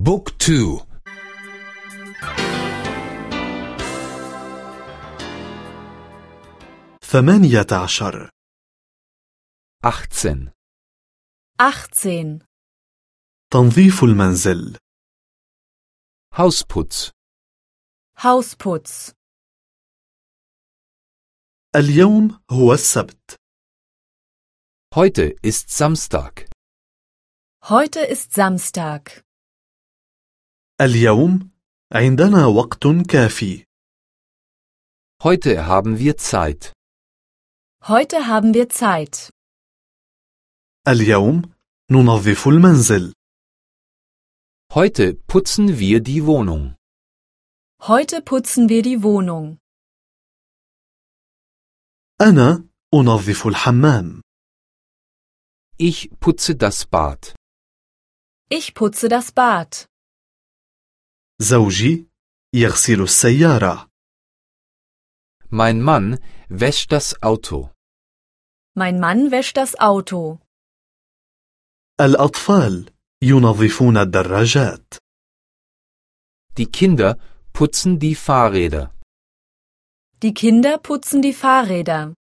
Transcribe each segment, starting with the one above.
بوك تو ثمانية عشر 18 18. تنظيف المنزل Hausputz Hausputz. اليوم هو السبت Heute ist Samstag. Heute ist Samstag. اليوم عندنا وقت كافي Heute haben wir Zeit. Heute haben wir Zeit. اليوم ننظف المنزل Heute putzen wir die Wohnung. Heute putzen wir die Wohnung. أنا أنظف الحمام Ich putze das Bad. Ich putze das Bad. زوجي يغسل السيارة Mein Mann wäscht das Auto. Mein Mann wäscht das Auto. الأطفال ينظفون الدراجات Die Kinder putzen die Fahrräder. Die Kinder putzen die Fahrräder.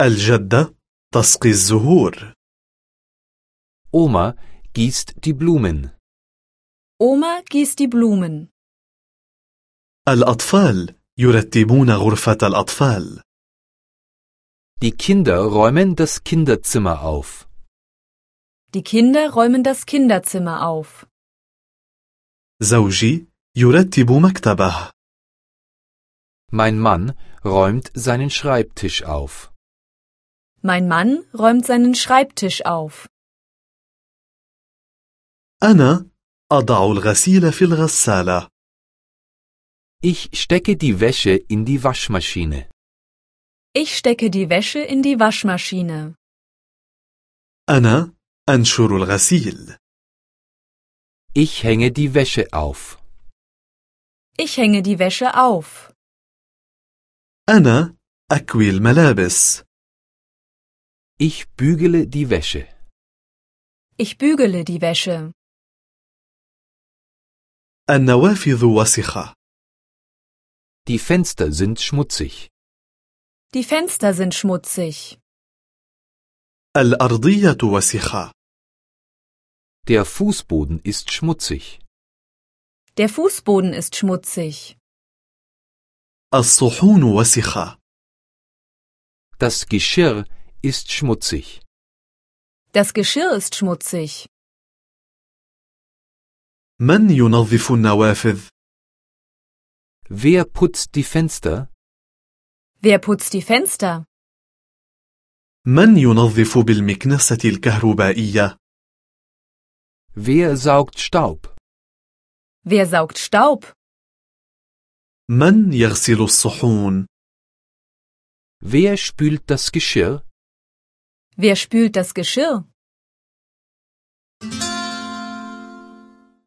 الجدة تسقي الزهور Oma gießt die Blumen. Oma gießt die Blumen. الأطفال يرتبون غرفة الأطفال Die Kinder räumen das Kinderzimmer auf. Die Kinder räumen das Kinderzimmer auf. زوجي يرتب مكتبه Mein Mann räumt seinen Schreibtisch auf. Mein Mann räumt seinen Schreibtisch auf. أنا أضع الغسيل في الغسالة Ich stecke die Wäsche in die Waschmaschine. Ich stecke die Wäsche in die Waschmaschine. أنا أنشر الغسيل Ich hänge die Wäsche auf. Ich hänge die Wäsche auf. أنا أكوي الملابس Ich bügele die Wäsche. Ich bügele die Wäsche. النوافذ وسخة Die Fenster sind schmutzig. Die Fenster sind schmutzig. الأرضية وسخة Der Fußboden ist schmutzig. Der Fußboden ist schmutzig. الصحون وسخة Das Geschirr ist schmutzig. Das Geschirr ist schmutzig. من ينظف النوافذ؟ Wer putzt die Fenster? Wer putzt die Fenster? من ينظف بالمكنسة الكهربائية؟ Wer saugt Staub? Wer saugt Staub? من يغسل الصحون؟ Wer spült das Geschirr? Wer spült das Geschirr?